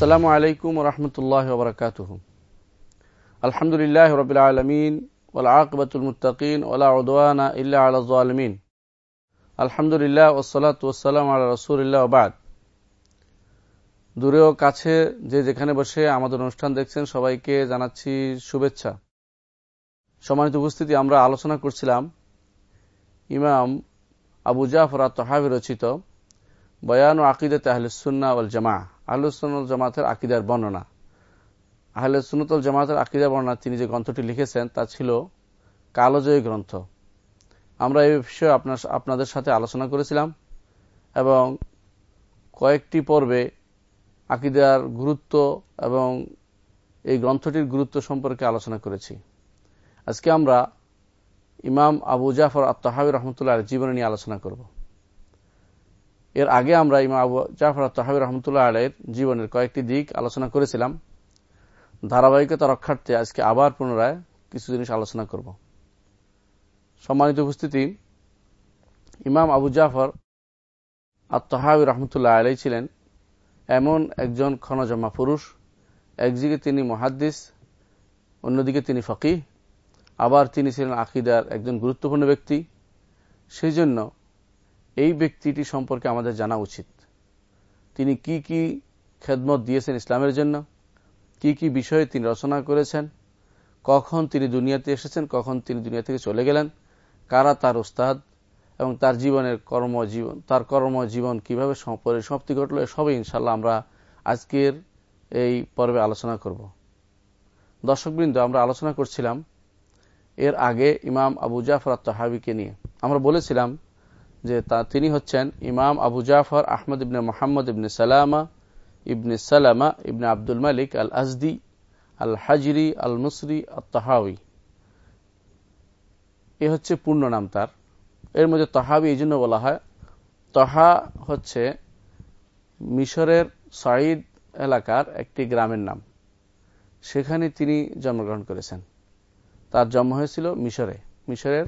আসসালামু আলাইকুম রহমতুল্লাহ বরকাতুহ। আলহামদুলিল্লাহ রবিল আলমিন ওলাকবতুল মুতাকিন ওলা উদওয়ানা ইল্লা আলমিন আলহামদুলিল্লাহ ওসলাত ওসালাম আল্লাহ রসুলিল্লাহ ওবাদ দূরেও কাছে যে যেখানে বসে আমাদের অনুষ্ঠান দেখছেন সবাইকে জানাচ্ছি শুভেচ্ছা। সম্মানিত উপস্থিতি, আমরা আলোচনা করছিলাম ইমাম আবু জাফর তহাবি রচিত বয়ান ও আকিদত আহলুসুন্না ওল জামা আহলুসুল জামাতের আকিদার বর্ণনা। আহলুসুন্নতল জামাতের আকিদার বর্ণনা তিনি যে গ্রন্থটি লিখেছেন, তা ছিল কালোজয়ী গ্রন্থ। আমরা এই বিষয়ে আপনার আপনাদের সাথে আলোচনা করেছিলাম এবং কয়েকটি পর্বে আকিদার গুরুত্ব এবং এই গ্রন্থটির গুরুত্ব সম্পর্কে আলোচনা করেছি। আজকে আমরা ইমাম আবু জাফর আত্মাহাবি রহমতুল্লাহ জীবনে নিয়ে আলোচনা করব। এর আগে আমরা ইমাম আবু জাফর আত্মাহাবি রহমতুল্লাহ আলের জীবনের কয়েকটি দিক আলোচনা করেছিলাম। ধারাবাহিকতা রক্ষার্থে আজকে আবার পুনরায় কিছু জিনিস আলোচনা করব। সম্মানিত উপস্থিতি, ইমাম আবু জাফর আত্মাহাবি রহমতুল্লাহ আলাই ছিলেন এমন একজন ক্ষণজমা পুরুষ, একদিকে তিনি মহাদ্দিস, অন্যদিকে তিনি ফকি আবার তিনি ছিলেন আকিদার একজন গুরুত্বপূর্ণ ব্যক্তি। সেই জন্য এই ব্যক্তিটি সম্পর্কে আমাদের জানা উচিত। তিনি কি কি খেদমত দিয়েছেন ইসলামের জন্য? কি কি বিষয়ে তিনি রচনা করেছেন? কখন তিনি দুনিয়াতে এসেছেন? কখন তিনি দুনিয়া থেকে চলে গেলেন? কারা তার উস্তাদ? এবং তার জীবনের কর্মজীবন তার কর্মজীবন কীভাবে পরিসমাপ্তি ঘটল সবই ইনশাল্লাহ আমরা আজকের এই পর্বে আলোচনা করব। দর্শকবৃন্দ, আমরা আলোচনা করছিলাম এর আগে ইমাম আবু জাফর আত্মাহাবিকে নিয়ে। আমরা বলেছিলাম যে তা তিনি হচ্ছেন Imam Abu Jafar Ahmad ibn Muhammad ibn Salama ibn Salama ibn Abdul Malik al Azdi al Hajri al Misri al আত্মাহাবি এ হচ্ছে পূর্ণ নাম তার। এর মধ্যে তহাবি এই জন্য বলা হয়, তহা হচ্ছে মিশরের সাইদ এলাকার একটি গ্রামের নাম। সেখানে তিনি জন্মগ্রহণ করেছেন। তার জন্ম হয়েছিল মিশরে, মিশরের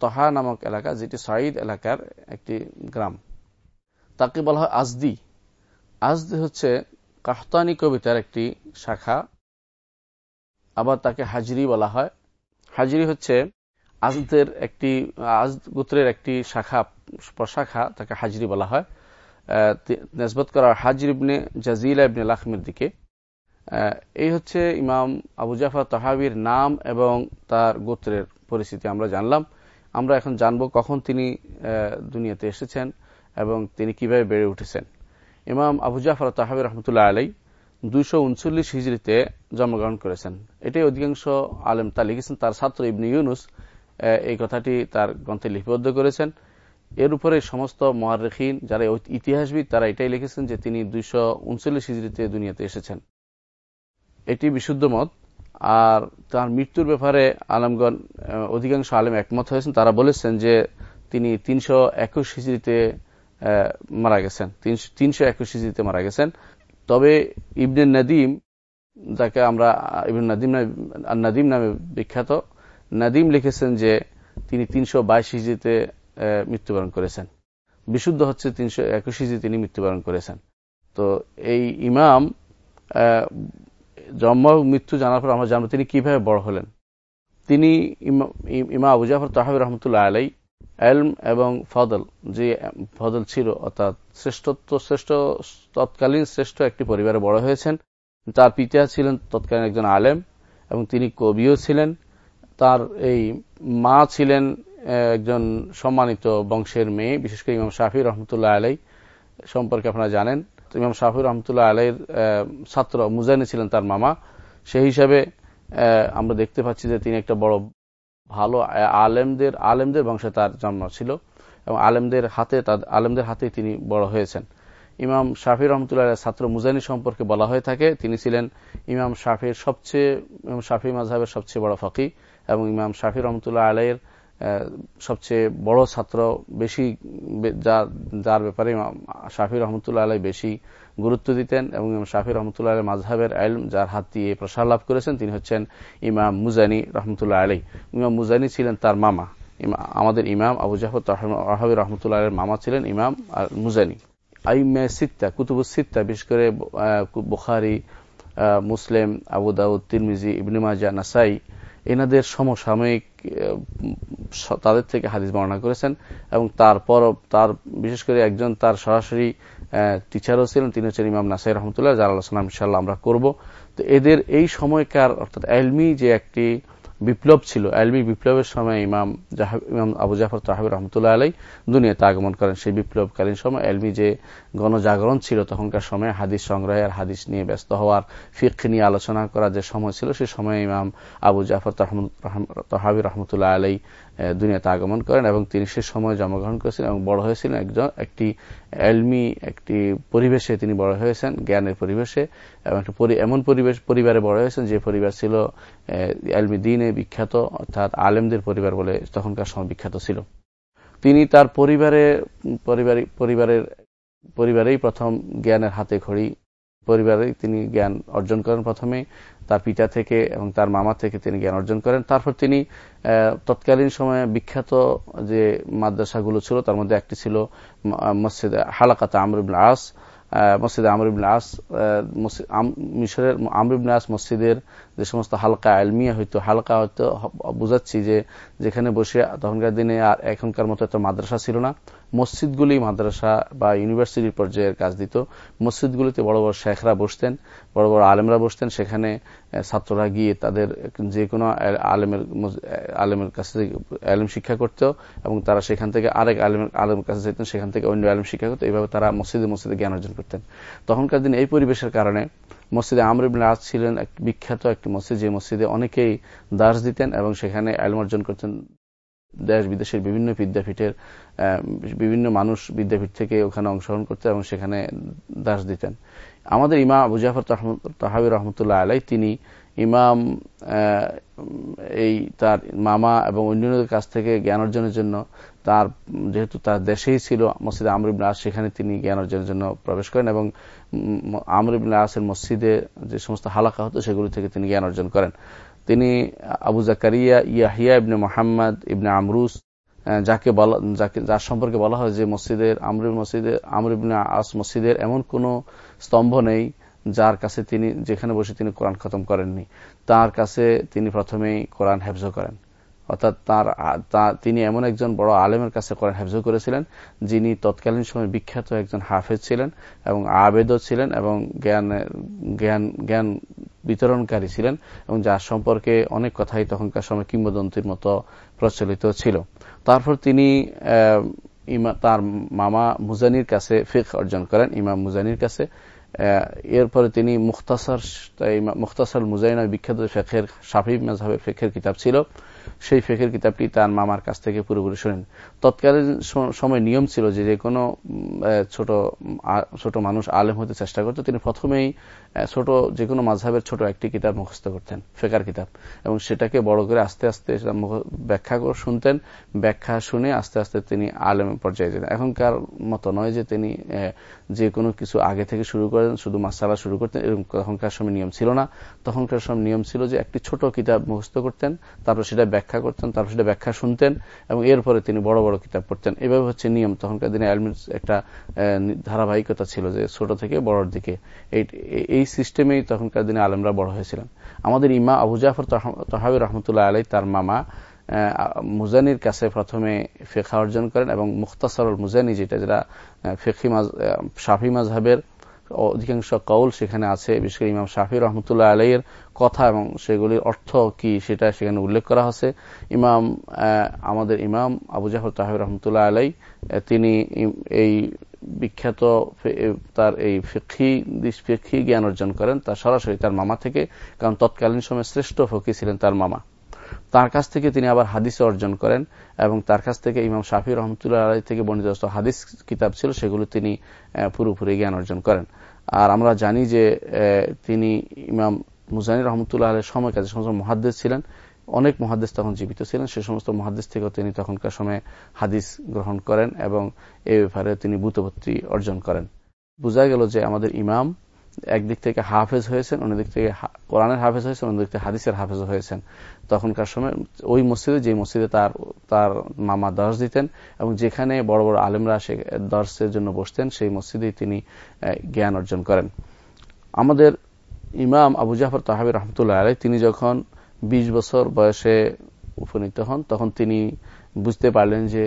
তহা নামক এলাকা, যেটি সাইদ এলাকার একটি গ্রাম। তাকে বলা হয় আজদি। আজদি হচ্ছে কাহতানি কবিতার একটি শাখা। আবার তাকে হাজরি বলা হয়। হাজরি হচ্ছে আজদের একটি আজ গোত্রের একটি শাখা, প্রশাখা, তাকে হাজরি বলা হয়। নেসবত করা হাজির ইবনে জাজিলা ইবনে লাখমের দিকে। এই হচ্ছে ইমাম আবু জাফর তহাবির নাম এবং তার গোত্রের পরিস্থিতি আমরা জানলাম। আমরা এখন জানব কখন তিনি দুনিয়াতে এসেছেন এবং তিনি কীভাবে বেড়ে উঠেছেন। ইমাম আবু জাফর তাহাবির রহমতুল্লাহ আলাই দুইশো উনচল্লিশ হিজড়িতে জন্মগ্রহণ করেছেন। এটাই অধিকাংশ আলেম তা লিখেছেন। তার ছাত্র ইবনি ইউনুস এই কথাটি তার গ্রন্থে লিপিবদ্ধ করেছেন। এর উপরে সমস্ত মহারেখিন যারা ইতিহাসবিদ, তারা এটাই লিখেছেন যে তিনি দুইশো উনচল্লিশ হিজড়িতে দুনিয়াতে এসেছেন। এটি বিশুদ্ধ মত। আর তার মৃত্যুর ব্যাপারে আলমগণ অধিকাংশ আলেম একমত হয়েছেন। তারা বলেছেন যে তিনি তিনশো একুশ হিজড়িতে মারা গেছেন। তিনশো একুশ হিজড়িতে মারা গেছেন। তবে ইবনে নদীম, যাকে আমরা ইবন নাদিম নাদিম নামে বিখ্যাত, নাদিম লিখেছেন যে তিনি তিনশো বাইশ হিজড়িতে মৃত্যুবরণ করেছেন। বিশুদ্ধ হচ্ছে তিনশো একুশ হিজড়ি তিনি মৃত্যুবরণ করেছেন। তো এই ইমাম জন্ম মৃত্যু জানার পর আমরা জানব তিনি কীভাবে বড় হলেন। তিনি ইমা আবু জাফর তাহাবি রহমতুল্লাহ আলাই এলম এবং ফদল, যে ফদল ছিল অর্থাৎ শ্রেষ্ঠত্ব, শ্রেষ্ঠ, তৎকালীন শ্রেষ্ঠ একটি পরিবারে বড় হয়েছেন। তার পিতা ছিলেন তৎকালীন একজন আলেম এবং তিনি কবিও ছিলেন। তার এই মা ছিলেন একজন সম্মানিত বংশের মেয়ে, বিশেষ করে ইমাম শাফি রহমতুল্লাহ আলাই সম্পর্কে আপনারা জানেন। ইমাম শাফি রহমতুল্লাহ আলাইয়ের ছাত্র মুজাইনে ছিলেন তার মামা। সেই হিসাবে আমরা দেখতে পাচ্ছি যে তিনি একটা বড় ভালো আলেমদের আলেমদের বংশে তার জন্ম ছিল এবং আলেমদের হাতে আলেমদের হাতে তিনি বড় হয়েছেন। ইমাম শাফি রহমতুল্লাহ ছাত্র মুজানি সম্পর্কে বলা হয়ে থাকে, তিনি ছিলেন ইমাম শাফির সবচেয়ে, ইমাম শাফি মাঝহের সবচেয়ে বড় ফকি এবং ইমাম শাফি রহমতুল্লাহ আলাইয়ের সবচেয়ে বড় ছাত্র বেশি যার যার ব্যাপারে শাফি রহমতুল্লাহ আলাই বেশি গুরুত্ব দিতেন এবং শাফি রহমতুল্লাহ আলাই মাঝহাবের আলম যার হাত দিয়ে প্রসার লাভ করেছেন, তিনি হচ্ছেন ইমাম মুজানি রহমতুল্লাহ আলাই। ইমাম মুজানি ছিলেন তার মামা। আমাদের ইমাম আবু জাফর রাহাবি রহমতুল্লাহ মামা ছিলেন ইমাম আর মুজানি। আইমে সিত্তা কুতুবু সিত্তা, বিশেষ করে বুখারি মুসলিম, আবু দাউদ, তিরমিজি, ইবনে মাজা নাসাই এনাদের সমসাময়িক তাদের থেকে হাদিস বর্ণনা করেছেন এবং তারপর তার, বিশেষ করে একজন তার সরাসরি টিচারও ছিলেন, তিনি হচ্ছেন ইমাম নাসাই রহমতুল্লাহ, যার আলোচনা ইনশাল্লাহ আমরা করব। তো এদের এই সময়কার, অর্থাৎ এলমি যে একটি বিপ্লব ছিল, এলবি বিপ্লবের সময় ইমাম ইমাম আবু জাফর তাহাব রহমতুল্লাহ আলাই দুনিয়াতে আগমন করেন। সেই বিপ্লবকালীন সময় এলবি যে গণজাগরণ ছিল, তখনকার সময় হাদিস সংগ্রহে আর হাদিস নিয়ে ব্যস্ত হওয়ার ফিক নিয়ে আলোচনা করার যে সময় ছিল, সেই সময় ইমাম আবু জাফর তাহাবি রহমতুল্লাহ আলাই দুনিয়াতে আগমন করেন এবং তিনি সে সময় জন্মগ্রহণ করেছিলেন এবং বড় হয়েছিলেন একজন, একটি এলমি, একটি পরিবেশে তিনি বড় হয়েছেন, জ্ঞানের পরিবেশে, এবং এমন পরিবেশ, পরিবারে বড় হয়েছেন যে পরিবার ছিল এলমি দিনে বিখ্যাত, অর্থাৎ আলেমদের পরিবার বলে তখনকার সময় বিখ্যাত ছিল। তিনি তার পরিবারে পরিবারের, পরিবারেই প্রথম জ্ঞানের হাতে খড়ি পরিবারেই তিনি জ্ঞান অর্জন করেন প্রথমে, তার পিতা থেকে এবং তার মামা থেকে তিনি জ্ঞান অর্জন করেন। তারপর তিনি তৎকালীন সময়ে বিখ্যাত যে মাদ্রাসাগুলো ছিল, তার মধ্যে একটি ছিল মসজিদ হালাকাতা আমরুল আস। মসজিদ আমরিবুল আস মিশরের আমরিবুল আস মসজিদের যে সমস্ত হালকা আলমিয়া হইতো হালকা হয়তো বুঝাচ্ছি যে যেখানে বসে তখনকার দিনে আর এখনকার মতো একটা মাদ্রাসা ছিল না। মসজিদগুলি মাদ্রাসা বা ইউনিভার্সিটির পর্যায়ের কাজ দিত। মসজিদগুলিতে বড় বড় শেখরা বসতেন, বড় বড় আলেমরা বসতেন। সেখানে ছাত্ররা গিয়ে তাদের যে কোনো আলেমের আলেমের কাছে আলেম শিক্ষা করত এবং তারা সেখান থেকে আরেক আলেমের আলেমের কাছে যেতেন, সেখান থেকে অন্য আলেম শিক্ষা করতো। এইভাবে তারা মসজিদে মসজিদে জ্ঞান অর্জন করতেন। তখনকার দিন এই পরিবেশের কারণে মসজিদে আমর ইবিন আজ ছিলেন এক বিখ্যাত একটি মসজিদ, যে মসজিদে অনেকেই দাস দিতেন এবং সেখানে আলম অর্জন করতেন। দেশ বিদেশের বিভিন্ন বিদ্যাপীঠের বিভিন্ন মানুষ বিদ্যাপীঠ থেকে ওখানে অংশগ্রহণ করতেন এবং সেখানে দাস দিতেন। আমাদের ইমাম আবু জাফর তাহাবি রহমতুল্লাহ আলাই তিনি ইমাম এই তার মামা এবং অন্যান্যদের কাছ থেকে জ্ঞান অর্জনের জন্য তার, যেহেতু তার দেশেই ছিল মসজিদ আমর ইবিন আস, সেখানে তিনি জ্ঞান অর্জনের জন্য প্রবেশ করেন এবং আমর ইবিন আসের মসজিদে যে সমস্ত হালাকা হতো সেগুলি থেকে তিনি জ্ঞান অর্জন করেন। তিনি আবু জাকারিয়া, ইয়াহিয়া ইবনে মোহাম্মদ ইবনে আমরুস যাকে বলা, যাকে, যার সম্পর্কে বলা হয় যে মসজিদের আমরুল মসজিদের আমর ইবনে আস মসজিদের এমন কোন স্তম্ভ নেই, যার কাছে তিনি, যেখানে বসে তিনি কোরআন খতম করেননি, তার কাছে তিনি প্রথমেই কোরআন হেফজ করেন। অর্থাৎ তার তিনি এমন একজন বড় আলেমের কাছে কোরআন হেফজ করেছিলেন, যিনি তৎকালীন সময় বিখ্যাত একজন হাফেজ ছিলেন এবং আবেদও ছিলেন এবং জ্ঞান জ্ঞান জ্ঞান বিতরণকারী ছিলেন এবং যার সম্পর্কে অনেক কথাই তখনকার সময় কিংবদন্তির মতো প্রচলিত ছিল। তারপর তিনি তার মামা মুজানির কাছে ফিক অর্জন করেন, ইমাম মুজানির কাছে। এরপরে তিনি মুখতাসার মুখতাসার মুজাইনা বিখ্যাত ফেখের সাফি মেজাহের ফেখের কিতাব ছিল। সেই ফেখের কিতাবটি তার মামার কাছ থেকে পুরোপুরি শোনেন। তৎকালীন সময় নিয়ম ছিল যে যে কোনো ছোট ছোট মানুষ আলেম হতে চেষ্টা করত। তিনি প্রথমেই ছোট যে কোনো মাঝহের ছোট একটি কিতাব মুখস্থ করতেন, ফেকার কিতাব। এবং সেটাকে বড় করে আস্তে আস্তে ব্যাখ্যা করে শুনতেন। ব্যাখ্যা শুনে আস্তে আস্তে তিনি আলেম পর্যায়ে যেতেন। এখনকার মতো নয় যে তিনি যে কোনো কিছু আগে থেকে শুরু করেন, শুধু মাসালা শুরু করতেন এরকম তখনকার সময় নিয়ম ছিল না। তখনকার সময় নিয়ম ছিল যে একটি ছোট কিতাব মুখস্থ করতেন, তারপর সেটা ব্যাখ্যা করতেন, তারপর সেটা ব্যাখ্যা শুনতেন, এবং এরপরে তিনি বড় বড় কিতাব পড়তেন। এভাবে হচ্ছে নিয়ম। তখনকার দিনে আলমির একটা ধারাবাহিকতা ছিল যে ছোট থেকে বড়র দিকে। এই সিস্টেমেই তখনকার দিনে আলমরা বড় হয়েছিলেন। আমাদের ইমা আবু জাফর তহাবি রহমতুল্লাহ আলাই তার মামা মুজানির কাছে প্রথমে ফেখা অর্জন করেন এবং মুখতাসরুল মুজানি যেটা যেটা ফেখি শাফি মাজহাবের অধিকাংশ কৌল সেখানে আছে, বিশেষ করে ইমাম শাফি রহমতুল্লাহ আলাইয়ের কথা এবং সেগুলির অর্থ কি সেটা সেখানে উল্লেখ করা হচ্ছে ইমাম আমাদের ইমাম আবু জাফর তাহিব রহমতুল্লাহ আলাই তিনি এই বিখ্যাত তার এই ফিক্ষি ফিক্ষি জ্ঞান অর্জন করেন তার সরাসরি তার মামা থেকে, কারণ তৎকালীন সময় শ্রেষ্ঠ ফকি ছিলেন তার মামা। তার কাছ থেকে তিনি আবার হাদিস অর্জন করেন, এবং তার কাছ থেকে ইমাম শাফি রহমতুল্লাহ আলাই থেকে বর্ণিত হাদিস কিতাব ছিল, সেগুলো তিনি পুরোপুরি জ্ঞান অর্জন করেন। আর আমরা জানি যে তিনি ইমাম মুজানি রহমতুল্লাহ আলের সময় কাছে সমস্ত মহাদ্দেশ ছিলেন অনেক মহাদেশ তখন জীবিত ছিলেন। সে সমস্ত মহাদেশ থেকেও তিনি তখনকার সময়ে হাদিস গ্রহণ করেন এবং এ ব্যাপারে তিনি বুতপত্রী অর্জন করেন। বোঝা গেল যে আমাদের ইমাম একদিক থেকে হাফেজ হয়েছেন, অন্যদিক থেকে কোরআনের হাফেজ হয়েছেন, অন্যদিক থেকে হাদিসের হাফেজ হয়েছেন। তখনকার সময় ওই মসজিদে যে মসজিদে তার তার মামা দর্শ দিতেন এবং যেখানে বড় বড় আলেমরা সে দর্শের জন্য বসতেন, সেই মসজিদেই তিনি জ্ঞান অর্জন করেন। আমাদের ইমাম আবু জাফর তাহাবির রহমতুল্লাহ আলাই তিনি যখন ২০ বছর বয়সে উপনীত হন, তখন তিনি বুঝতে পারলেন যে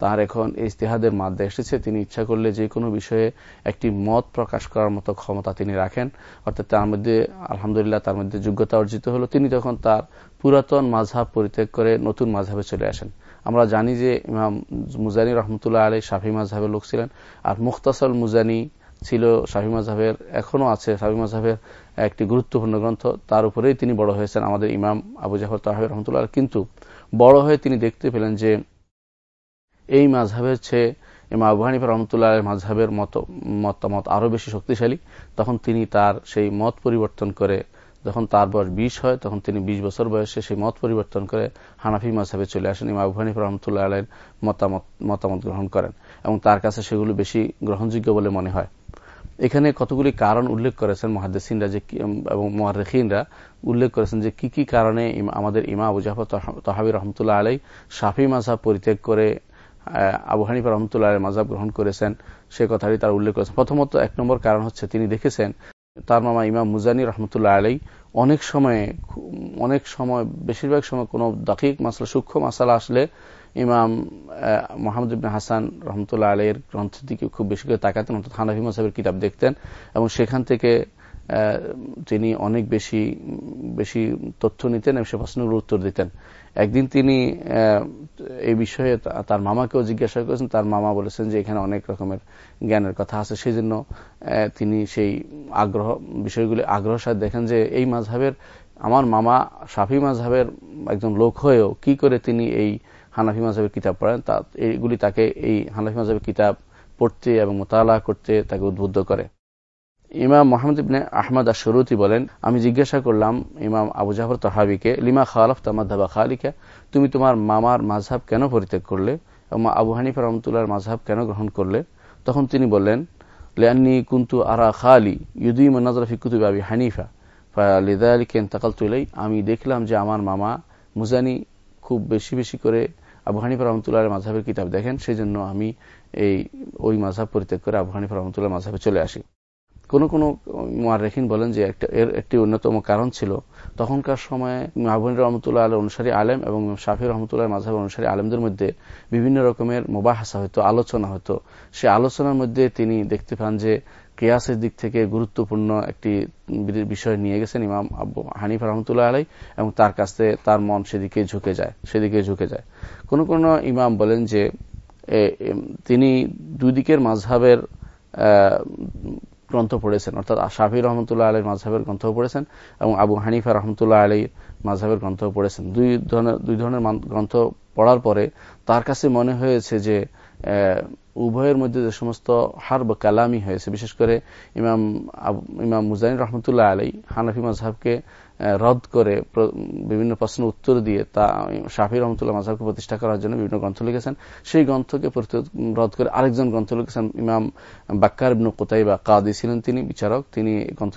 তার এখন ইস্তেহাদের মাধ্যমে এসেছে। তিনি ইচ্ছা করলে যে কোনো বিষয়ে একটি মত প্রকাশ করার মতো ক্ষমতা তিনি রাখেন। অর্থাৎ তার মধ্যে, আলহামদুলিল্লাহ, তার মধ্যে যোগ্যতা অর্জিত হলো। তিনি তখন তার পুরাতন মাঝহাব পরিত্যাগ করে নতুন মাঝহাবে চলে আসেন। আমরা জানি যে ইমাম মুজানি রহমতুল্লাহ আলী শাফি মাঝহাবের লোক ছিলেন, আর মুখতাসল মুজানি ছিল শাফি মাঝহাবের এখনও আছে শাফি মাঝহাবের একটি গুরুত্বপূর্ণ গ্রন্থ। তার উপরেই তিনি বড় হয়েছেন আমাদের ইমাম আবু জাফর তাহাবির রহমতুল্লাহ কিন্তু বড় হয়ে তিনি দেখতে পেলেন যে এই মাঝহের চেয়ে ইমা আবু হানিফা রহমতুল্লাহ মাঝহের মত, মতামত আরও বেশি শক্তিশালী। তখন তিনি তার সেই মত পরিবর্তন করে, যখন তার বয়স বিশ হয়, তখন তিনি বিশ বছর বয়সে সেই মত পরিবর্তন করে হানাফি মাঝহাবে চলে আসেন। ইমা আবু হানিফা রহমতুল্লাহ আলের মতামত মতামত গ্রহণ করেন এবং তার কাছে সেগুলো বেশি গ্রহণযোগ্য বলে মনে হয়। এখানে কতগুলি কারণ উল্লেখ করেছেন মহাদ্দেসিনরা যে এবং মহারেখিনরা উল্লেখ করেছেন যে কি কি কারণে আমাদের ইমা আবু জাফর তহাবি রহমতুল্লাহ আলাই সাফি মাঝহাব পরিত্যাগ করে আবু হানিফা রহমতুল্লাহ মাজাব গ্রহণ করেছেন, সে কথাটি তার উল্লেখ করেছেন। প্রথমত এক নম্বর কারণ হচ্ছে তিনি দেখেছেন, তার মামা ইমাম মুজানি রহমতুল্লাহ আলাই অনেক সময়ে অনেক সময়, বেশিরভাগ সময় কোন দাকিক মাসালা, সূক্ষ্ম মাসালা আসলে ইমাম মোহাম্মদ ইবিন হাসান রহমতুল্লাহ আলীর গ্রন্থের দিকে খুব বেশি করে তাকাতেন, অর্থাৎ হানাফি মাসাবের কিতাব দেখতেন এবং সেখান থেকে তিনি অনেক বেশি বেশি তথ্য নিতেন এবং সে প্রশ্নগুলো উত্তর দিতেন। একদিন তিনি এই বিষয়ে তার মামাকেও জিজ্ঞাসা করেছেন, তার মামা বলেছেন যে এখানে অনেক রকমের জ্ঞানের কথা আছে সেই জন্য তিনি সেই আগ্রহ, বিষয়গুলি আগ্রহ সাথে দেখেন যে এই মাঝহের আমার মামা সাফি মাঝহের একজন লোক হয়েও কি করে তিনি এই হানাফি মাঝহের কিতাব পড়েন, তা এইগুলি তাকে এই হানাফি মাঝহের কিতাব পড়তে এবং মোতালা করতে তাকে উদ্বুদ্ধ করে। ইমাম মোহাম্মদ ইবনে আহমদ আশরুতি বলেন, আমি জিজ্ঞাসা করলাম ইমাম আবু জাফর তহাবিকে, লিমা খালাফ তামাদ্দাবা খালিকা, তুমি তোমার মামার মাঝহাব কেন পরিত্যাগ করলে এবং আবু হানিফা রহমতুল্লাহর মাঝহাব কেন গ্রহণ করলে? তখন তিনি বললেন লেয়ান্নি কুন্তু আরা খালি ইউদুইম নজর ফিকুতুব আবি হানিফা লিদা আলীকে তাকাল তুলাই আমি দেখলাম যে আমার মামা মুজানি খুব বেশি বেশি করে আবু হানিফা রহমতুল্লাহ মাঝহাবের কিতাব দেখেন সেই জন্য আমি এই, ওই মাঝহাব পরিত্যাগ করে আবু হানিফা রহমতুল্লাহ মাঝহাবে চলে আসি। কোন কোন রেখিন বলেন যে একটা, এর একটি অন্যতম কারণ ছিল, তখনকার সময়ে মাহবুন রহমতুল্লাহ আল অনুসারী আলেম এবং শাফি রহমতুল্লাহ মাঝাব অনুসারী আলেমদের মধ্যে বিভিন্ন রকমের মোবাহাসা হতো, আলোচনা হতো। সে আলোচনার মধ্যে তিনি দেখতে পান যে কেয়াসের দিক থেকে গুরুত্বপূর্ণ একটি বিষয় নিয়ে গেছেন ইমাম আব্বু হানিফ রহমতুল্লাহ আলাই এবং তার কাছে তার মন সেদিকে ঝুঁকে যায়, সেদিকে ঝুঁকে যায়। কোন কোন ইমাম বলেন যে তিনি দুই দিকের মাঝহাবের গ্রন্থ পড়েছেন, অর্থাৎ শাফি রহমতুল্লাহ আলীর মাঝহের গ্রন্থ পড়েছেন, এবং আবু হানিফা রহমতুল্লাহ আলীর মাঝহের গ্রন্থ পড়েছেন। দুই ধরনের দুই ধরনের গ্রন্থ পড়ার পরে তার কাছে মনে হয়েছে যে উভয়ের মধ্যে যে সমস্ত হার বা কালামি হয়েছে, বিশেষ করে ইমাম ইমাম মুজাইন রহমতুল্লাহ আলী হানাফি মাঝহাবকে রদ করে বিভিন্ন প্রশ্ন উত্তর দিয়ে তা শাফি রহমতুল্লাহ মাঝহাবকে প্রতিষ্ঠা করার জন্য বিভিন্ন গ্রন্থ লিখেছেন। সেই গ্রন্থকে রদ করে আরেকজন গ্রন্থ লিখেছেন, ইমাম বাক্কার কোতাই বা কাদি ছিলেন তিনি, বিচারক। তিনি গ্রন্থ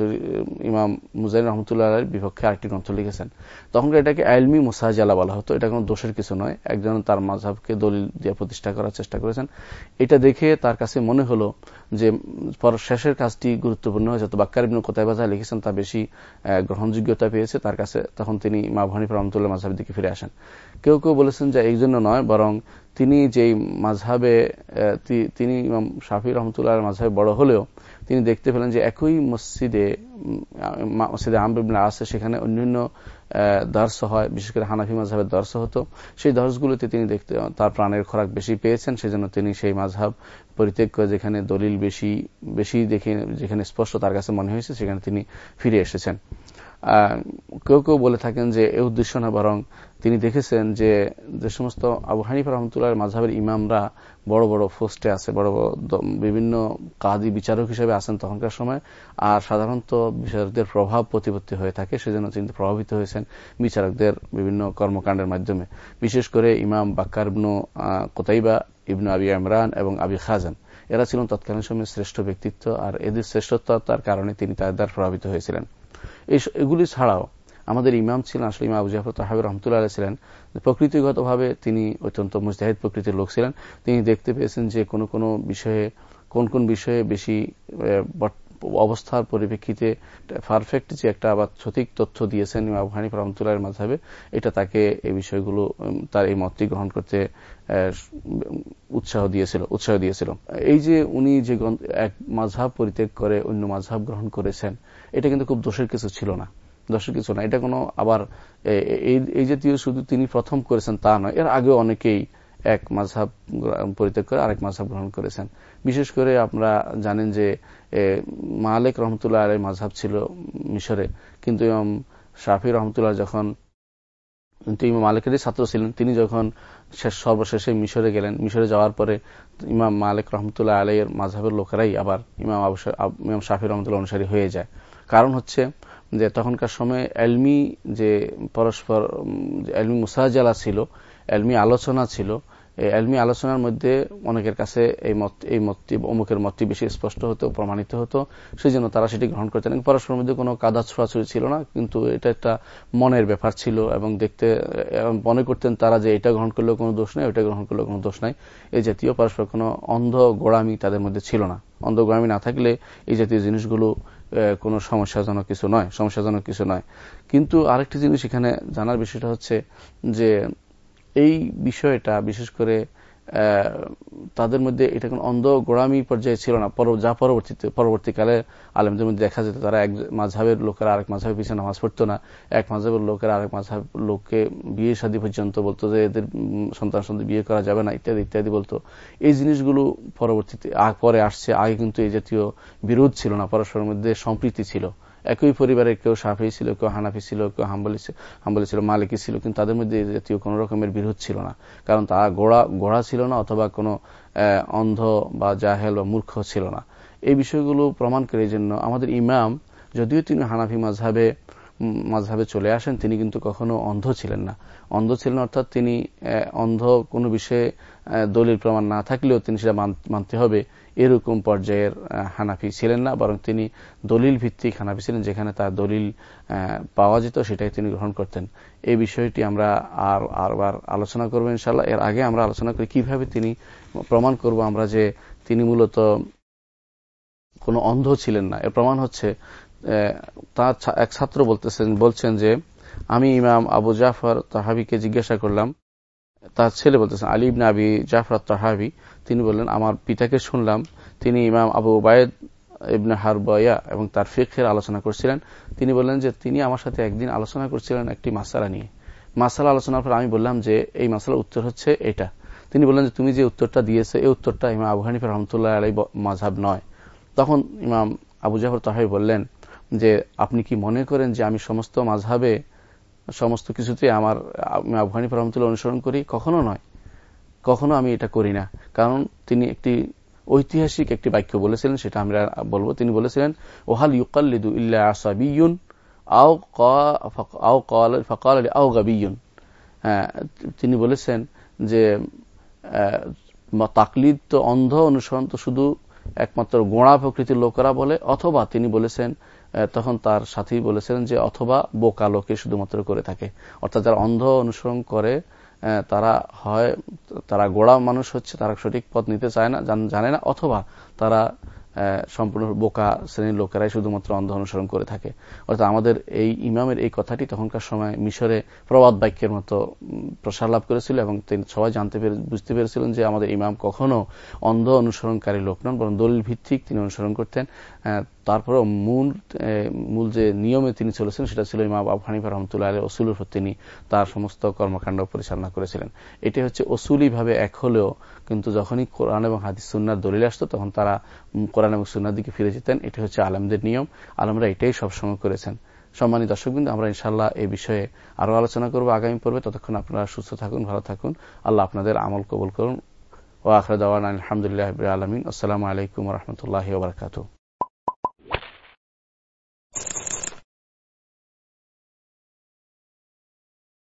ইমাম মুজাইন রহমতুল্লাহ বিপক্ষে আরেকটি গ্রন্থ লিখেছেন। তখনকার এটাকে আলমি মুসাহাজালা বলা হতো। এটা কোনো দোষের কিছু নয়। একজন তার মাঝহাবকে দলিল দিয়ে প্রতিষ্ঠা করার চেষ্টা করেছেন। এটা দেখে তার কাছে মনে হলো যে পর শেষের কাজটি গুরুত্বপূর্ণ হয়েছে। তো বাক্কার ইবনু কোথায় বাজা লিখেছেন তা বেশি গ্রহণযোগ্যতা পেয়েছে, তার কাছে তখন তিনি মা ভানিফ রহমতুল্লাহ মাঝহাবের দিকে ফিরে আসেন। কেউ কেউ বলেছেন যে এই জন্য নয়, বরং তিনি যেই মাঝহাবে তিনি ইমাম শাফি রহমতুল্লাহ মাঝহাবে বড় হলেও তিনি দেখতে পেলেন যে একই মসজিদে মসজিদে আমবিবনা আছে, সেখানে অন্যান্য দর্শ হয়, বিশেষ করে হানাফি মাঝহাবের দর্শ হতো। সেই দর্শগুলোতে তিনি দেখতে, তার প্রাণের খোরাক বেশি পেয়েছেন, সেজন্য তিনি সেই মাঝহাব পরিত্যাগ করে যেখানে দলিল বেশি বেশি দেখে, যেখানে স্পষ্ট তার কাছে মনে হয়েছে, সেখানে তিনি ফিরে এসেছেন। কেউ কেউ বলে থাকেন যে এ উদ্দেশ্য না, বরং তিনি দেখেছেন যে যে সমস্ত আবু হানিফা রহমতুল্লাহ মাঝহের ইমামরা বড় বড় পোস্টে আছে, বড় বড় বিভিন্ন কাদি বিচারক হিসেবে আছেন তখনকার সময়, আর সাধারণত বিচারকদের প্রভাব প্রতিপত্তি হয়ে থাকে, সেজন্য তিনি প্রভাবিত হয়েছেন বিচারকদের বিভিন্ন কর্মকাণ্ডের মাধ্যমে। বিশেষ করে ইমাম বাক্কার ইবনু কোতাইবা ইবনু আবি ইমরান এবং আবি খাজান। এরা ছিলেন তৎকালীন সময়ের শ্রেষ্ঠ ব্যক্তিত্ব, আর এদের শ্রেষ্ঠত্বতার কারণে তিনি তাদের দ্বারা প্রভাবিত হয়েছিলেন। এগুলি ছাড়াও আমাদের ইমাম ছিলেন, আসলে ইমাম আবু জাফর তাহাবি রহমতুল্লাহ ছিলেন। প্রকৃতিগতভাবে তিনি অত্যন্ত মুস্তাহিদ প্রকৃতির লোক ছিলেন। তিনি দেখতে পেয়েছেন যে কোন কোন বিষয়ে, কোন কোন বিষয়ে বেশি অবস্থার পরিপ্রেক্ষিতে পারফেক্ট যে একটা আবার সঠিক তথ্য দিয়েছেন ইমাম হানিফ রহমতুল্লাহ মাঝাবে, এটা তাকে এই বিষয়গুলো তার এই মতটি গ্রহণ করতে উৎসাহ দিয়েছিল উৎসাহ দিয়েছিল। এই যে উনি যে এক মাঝহাব পরিত্যাগ করে অন্য মাঝহাব গ্রহণ করেছেন এটা কিন্তু খুব দোষের কিছু ছিল না। দোষের কিছু না। এটা কোনো আবার এই জাতীয় শুধু তিনি প্রথম করেছেন তা নয়, এর আগেও অনেকেই এক মাঝহাব পরিত্যাগ করে আরেক মাঝহাব গ্রহণ করেছেন। বিশেষ করে আপনারা জানেন যে মালেক রহমতুল্লাহ আলাই মাঝহাব ছিল মিশরে, কিন্তু শাফি রহমতুল্লাহ যখন ইমাম মালিকেরই ছাত্র ছিলেন, তিনি যখন শেষ, সর্বশেষে মিশরে গেলেন, মিশরে যাওয়ার পরে ইমাম মালিক রহমতুল্লাহ আলাইয়ের মাঝহাবের লোকেরাই আবার ইমাম ইমাম শাফি রহমতুল্লাহ অনুসারী হয়ে যায়। কারণ হচ্ছে যে তখনকার সময় এলমি যে পরস্পর এলমি মুসাহাজালা ছিল, এলমি আলোচনা ছিল এলমি আলোচনার মধ্যে অনেকের কাছে এই মত, এই মতটি, অমুকের মতটি বেশি স্পষ্ট হতো, প্রমাণিত হতো সেই জন্য তারা সেটি গ্রহণ করতেন। পরস্পরের মধ্যে কোনো কাদা ছোড়াছুড়ি ছিল না, কিন্তু এটা একটা মনের ব্যাপার ছিল এবং দেখতে মনে করতেন তারা যে এটা গ্রহণ করলেও কোনো দোষ নেই, ওইটা গ্রহণ করলেও কোনো দোষ নাই। এই জাতীয় পরস্পর কোনো অন্ধ গোড়ামি তাদের মধ্যে ছিল না। অন্ধ গোড়ামি না থাকলে এই জাতীয় জিনিসগুলো কোনো সমস্যাজনক কিছু নয়, সমস্যাজনক কিছু নয়। কিন্তু আরেকটি জিনিস এখানে জানার বিষয়টা হচ্ছে যে এই বিষয়টা, বিশেষ করে তাদের মধ্যে এটা কোন অন্ধ গোড়ামি পর্যায়ে ছিল না। যা পরবর্তীতে, পরবর্তীকালে আলমদের মধ্যে দেখা যেত, তারা এক মাঝহের লোকেরা আরেক মাঝহের পিছনে নামাজ পড়তো না। এক মাঝহের লোকেরা আরেক মাঝহের লোককে বিয়ে শাদী পর্যন্ত বলতো যে, এদের সন্তান সন্তান বিয়ে করা যাবে না, ইত্যাদি ইত্যাদি বলতো। এই জিনিসগুলো পরবর্তীতে পরে আসছে। আগে কিন্তু এই জাতীয় বিরোধ ছিল না, পরস্পরের মধ্যে সম্প্রীতি ছিল। একই পরিবারের কেউ সাফি ছিল, কেউ হানাফি ছিল, কেউ হাম্বলি হাম্বলি ছিল, মালিকি ছিল, কিন্তু তাদের মধ্যে জাতীয় কোন রকমের বিরোধ ছিল না। কারণ তারা গোড়া গোড়া ছিল না অথবা কোনো অন্ধ বা জাহেল বা মূর্খ ছিল না। এই বিষয়গুলো প্রমাণ করে জন্য আমাদের ইমাম, যদিও তিনি হানাফি মাঝহাবে মাঝহাবে চলে আসেন, তিনি কিন্তু কখনো অন্ধ ছিলেন না। অন্ধ ছিলেন, অর্থাৎ তিনি অন্ধ কোনো বিষয়ে দলিল প্রমাণ না থাকলেও তিনি সেটা মানতে হবে। এরকম পর্যায়ের হানাফি ছিলেন না, বরং তিনি দলিল ভিত্তিক হানাফি ছিলেন, যেখানে তার দলিল পাওয়া যেত, সেটাই তিনি গ্রহণ করতেন। এই বিষয়টি আমরা আর, আরবার আলোচনা করব ইনশাল্লাহ এর আগে আমরা আলোচনা করি কীভাবে তিনি প্রমাণ করব আমরা যে তিনি মূলত কোনো অন্ধ ছিলেন না। এর প্রমাণ হচ্ছে তার এক ছাত্র বলতেছেন, বলছেন যে আমি ইমাম আবু জাফর তাহাবিকে জিজ্ঞাসা করলাম, তার ছেলে বলতেছেন, আলী ইবনা আবি জাফর তাহাবি, তিনি বললেন, আমার পিতাকে শুনলাম, তিনি ইমাম আবু ওবায়দ ইবনে হারবয়া এবং তার ফিকের আলোচনা করছিলেন। তিনি বললেন যে, তিনি আমার সাথে একদিন আলোচনা করছিলেন একটি মাসালা নিয়ে। মাসালা আলোচনার পর আমি বললাম যে, এই মাসালার উত্তর হচ্ছে এটা। তিনি বললেন যে, তুমি যে উত্তরটা দিয়েছে, এই উত্তরটা ইমাম আবু হানিফ রহমতুল্লাহ আলাই মাঝাব নয়। তখন ইমাম আবু জাফর তাহাবি বললেন যে, আপনি কি মনে করেন যে, আমি সমস্ত মাঝহাবে সমস্ত কিছুতে আমার আবু হানিফ রহমতুল্লাহ অনুসরণ করি। কখনো নয়। কখনো আমি এটা করি না। কারণ তিনি একটি ঐতিহাসিক একটি বাক্য বলেছিলেন, সেটা আমরা বলব। তিনি বলেছিলেন, ওহাল ইউকাল্লিদু ইল্লা আসাবিউন আও আও ফকাল আও গাবিউন তিনি বলেছেন যে তাকলিদ তো অন্ধ অনুসরণ তো শুধু একমাত্র গোড়া প্রকৃতির লোকেরা বলে, অথবা তিনি বলেছেন তখন তার সাথী বলেছিলেন যে, অথবা বোকা লোকে শুধুমাত্র করে থাকে। অর্থাৎ যারা অন্ধ অনুসরণ করে তারা হয়, তারা গোড়া মানুষ হচ্ছে, তারা সঠিক পথ নিতে চায় না, জানে না, অথবা তারা সম্পূর্ণ বোকা শ্রেণির লোকেরাই শুধুমাত্র অন্ধ অনুসরণ করে থাকে। অর্থাৎ আমাদের এই ইমামের এই কথাটি তখনকার সময় মিশরে প্রবাদ বাক্যের মতো প্রসার লাভ করেছিল এবং তিনি সবাই জানতে পেরে, বুঝতে পেরেছিলেন যে আমাদের ইমাম কখনো অন্ধ অনুসরণকারী লোক নন, বরং দলিল ভিত্তিক তিনি অনুসরণ করতেন। তারপরে মূল মূল যে নিয়মে তিনি চলেছেন সেটা ছিল ইমাম আবু হানিফা রহমতুল্লাহ আলী অসুলের উপর তিনি তার সমস্ত কর্মকাণ্ড পরিচালনা করেছিলেন। এটি হচ্ছে ভাবে এক হলেও কিন্তু যখনই কোরআন এবং হাদিস সুন্নার দলিল আসত তখন তারা কোরআন এবং সুন্নার দিকে ফিরে যেতেন। এটি হচ্ছে আলমদের নিয়ম। আলমরা এটাই সবসময় করেছেন। সম্মানিত দর্শকবৃন্দ, আমরা ইনশাল্লাহ এই বিষয়ে আরও আলোচনা করব আগামী পর্বে। ততক্ষণ আপনারা সুস্থ থাকুন, ভালো থাকুন। আল্লাহ আপনাদের আমল কবুল করুন। ও আখরদাওয়ান আলহামদুলিল্লাহ আলমিন। আসসালামু আলাইকুম রহমতুল্লাহ বারকাতু